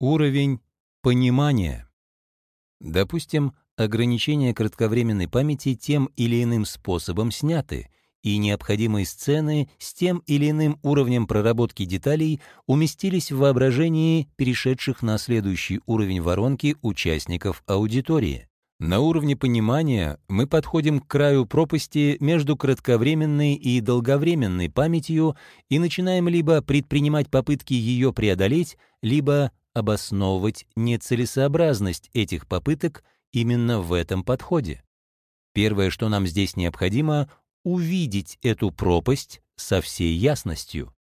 Уровень понимания. Допустим, ограничения кратковременной памяти тем или иным способом сняты, и необходимые сцены с тем или иным уровнем проработки деталей уместились в воображении перешедших на следующий уровень воронки участников аудитории. На уровне понимания мы подходим к краю пропасти между кратковременной и долговременной памятью и начинаем либо предпринимать попытки ее преодолеть, либо обосновывать нецелесообразность этих попыток именно в этом подходе. Первое, что нам здесь необходимо, увидеть эту пропасть со всей ясностью.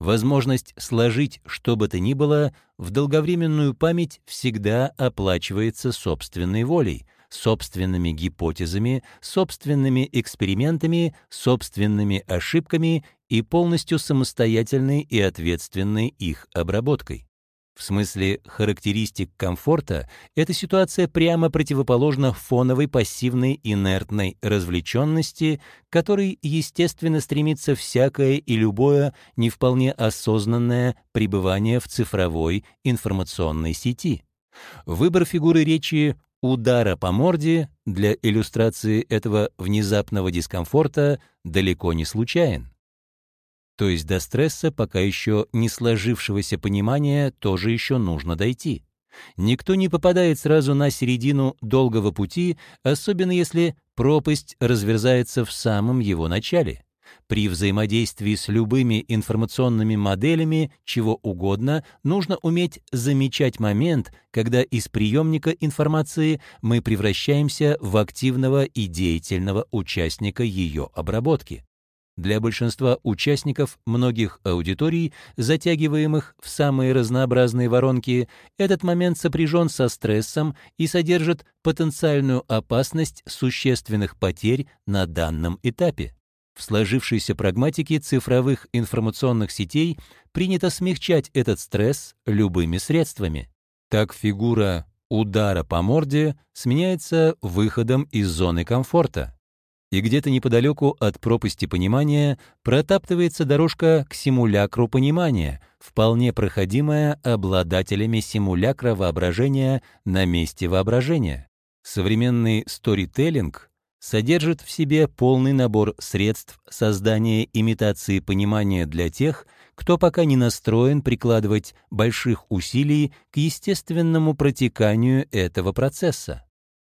Возможность сложить что бы то ни было в долговременную память всегда оплачивается собственной волей, собственными гипотезами, собственными экспериментами, собственными ошибками и полностью самостоятельной и ответственной их обработкой. В смысле характеристик комфорта, эта ситуация прямо противоположна фоновой пассивной инертной развлеченности, которой, естественно, стремится всякое и любое не вполне осознанное пребывание в цифровой информационной сети. Выбор фигуры речи удара по морде для иллюстрации этого внезапного дискомфорта далеко не случайен. То есть до стресса, пока еще не сложившегося понимания, тоже еще нужно дойти. Никто не попадает сразу на середину долгого пути, особенно если пропасть разверзается в самом его начале. При взаимодействии с любыми информационными моделями чего угодно нужно уметь замечать момент, когда из приемника информации мы превращаемся в активного и деятельного участника ее обработки. Для большинства участников многих аудиторий, затягиваемых в самые разнообразные воронки, этот момент сопряжен со стрессом и содержит потенциальную опасность существенных потерь на данном этапе. В сложившейся прагматике цифровых информационных сетей принято смягчать этот стресс любыми средствами. Так фигура удара по морде сменяется выходом из зоны комфорта и где-то неподалеку от пропасти понимания протаптывается дорожка к симулякру понимания, вполне проходимая обладателями симулякра воображения на месте воображения. Современный сторителлинг содержит в себе полный набор средств создания имитации понимания для тех, кто пока не настроен прикладывать больших усилий к естественному протеканию этого процесса.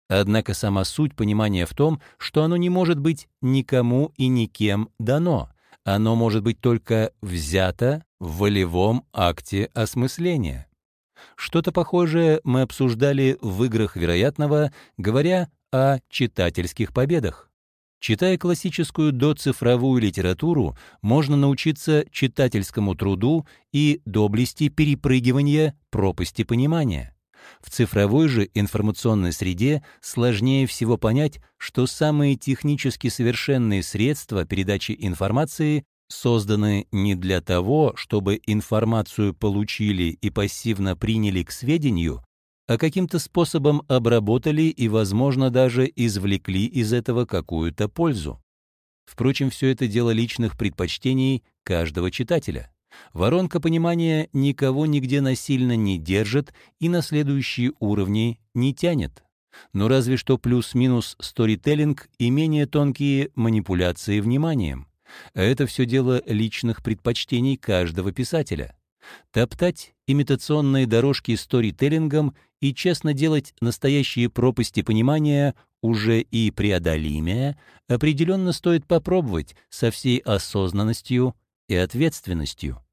Однако сама суть понимания в том, что оно не может быть никому и никем дано. Оно может быть только взято в волевом акте осмысления. Что-то похожее мы обсуждали в «Играх вероятного», говоря о читательских победах. Читая классическую доцифровую литературу, можно научиться читательскому труду и доблести перепрыгивания пропасти понимания. В цифровой же информационной среде сложнее всего понять, что самые технически совершенные средства передачи информации созданы не для того, чтобы информацию получили и пассивно приняли к сведению, а каким-то способом обработали и, возможно, даже извлекли из этого какую-то пользу. Впрочем, все это дело личных предпочтений каждого читателя. Воронка понимания никого нигде насильно не держит и на следующие уровни не тянет. Но разве что плюс-минус сторителлинг и менее тонкие манипуляции вниманием. Это все дело личных предпочтений каждого писателя. Топтать имитационные дорожки сторителлингом и честно делать настоящие пропасти понимания уже и преодолимые, определенно стоит попробовать со всей осознанностью и ответственностью.